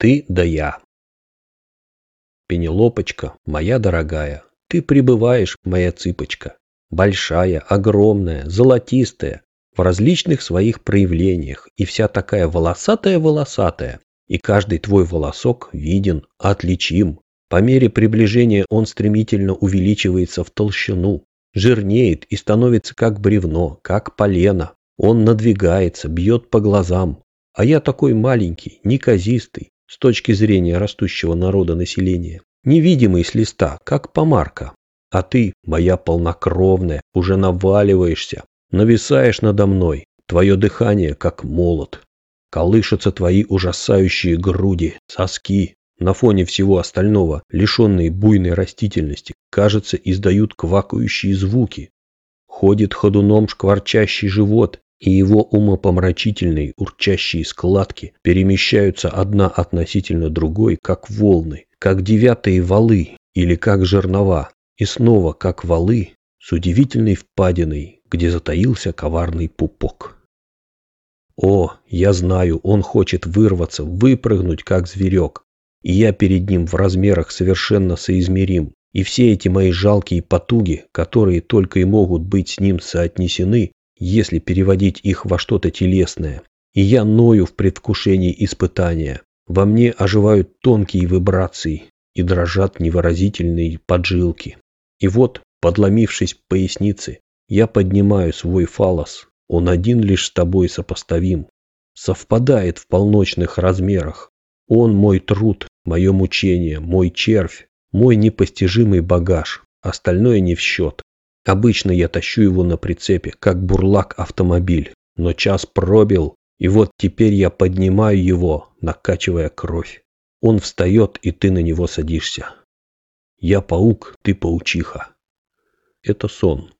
Ты да я. Пенелопочка, моя дорогая, ты пребываешь, моя цыпочка. Большая, огромная, золотистая, в различных своих проявлениях, и вся такая волосатая-волосатая, и каждый твой волосок виден, отличим. По мере приближения он стремительно увеличивается в толщину, жирнеет и становится как бревно, как полено. Он надвигается, бьет по глазам. А я такой маленький, неказистый, с точки зрения растущего народа населения, невидимый с листа, как помарка. А ты, моя полнокровная, уже наваливаешься, нависаешь надо мной, твое дыхание, как молот. Колышутся твои ужасающие груди, соски, на фоне всего остального, лишенные буйной растительности, кажется, издают квакающие звуки. Ходит ходуном шкварчащий живот, и его умопомрачительные урчащие складки перемещаются одна относительно другой, как волны, как девятые валы или как жернова, и снова как валы с удивительной впадиной, где затаился коварный пупок. О, я знаю, он хочет вырваться, выпрыгнуть, как зверек, и я перед ним в размерах совершенно соизмерим, и все эти мои жалкие потуги, которые только и могут быть с ним соотнесены, если переводить их во что-то телесное. И я ною в предвкушении испытания. Во мне оживают тонкие вибрации и дрожат невыразительные поджилки. И вот, подломившись в пояснице, я поднимаю свой фалос. Он один лишь с тобой сопоставим. Совпадает в полночных размерах. Он мой труд, мое мучение, мой червь, мой непостижимый багаж. Остальное не в счет. Обычно я тащу его на прицепе, как бурлак-автомобиль, но час пробил, и вот теперь я поднимаю его, накачивая кровь. Он встает, и ты на него садишься. Я паук, ты паучиха. Это сон.